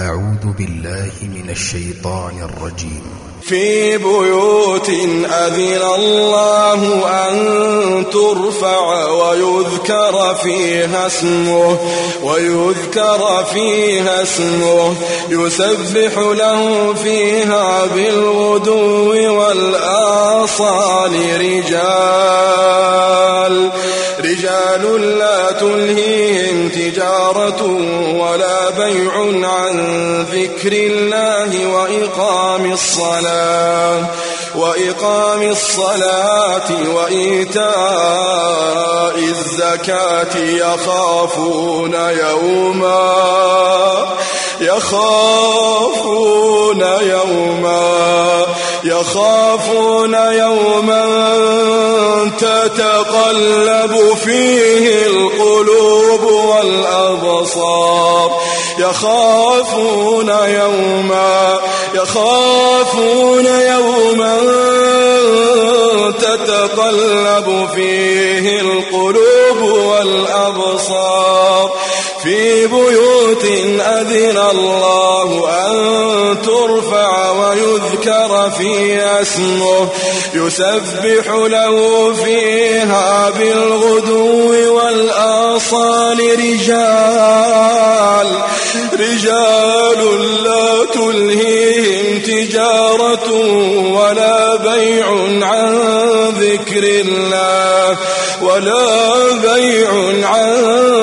أعوذ بالله من الشيطان الرجيم. في بيوت أذن الله أن ترفع ويذكر فيها اسمه ويذكر فيها اسمه يسبح له فيها بالغدو والآصال رجال رجال لا تلهيهم تجارة ولا بيع عن ذكر الله وإقام الصلاة وإقام الصلاة وإيتاء الزكاة يخافون يوما يخافون يوما يخافون يوما تتقلب فيه. يخافون يوما يخافون يوما تتقلب فيه القلوب والأبصار. في بيوت أذن الله أن ترفع ويذكر فيها اسمه. يسبح له فيها بالغدو والآصال رجال رجال لا تلهيهم تجارة ولا بيع عن ذكر الله ولا بيع عن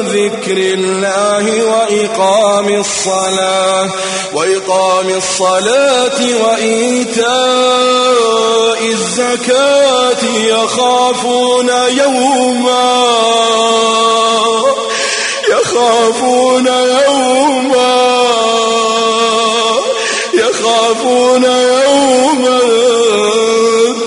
ذكر الله وإقام الصلاة وإقام الصلاة وإيتاء الزكاة يخافون يوما. يخافون يوما يخافون يوما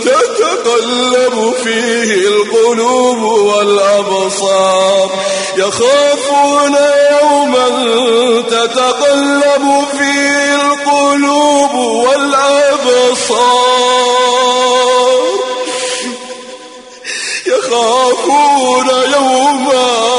تتقلب فيه القلوب والأبصار. يخافون يوما تتقلب فيه القلوب والأبصار. يخافون يوما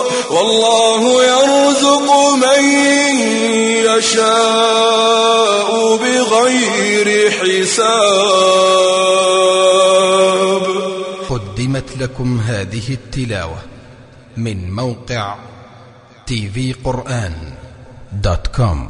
والله يرزق من يشاء بغير حساب. قدمت لكم هذه التلاوة من موقع تي في قرآن دوت كوم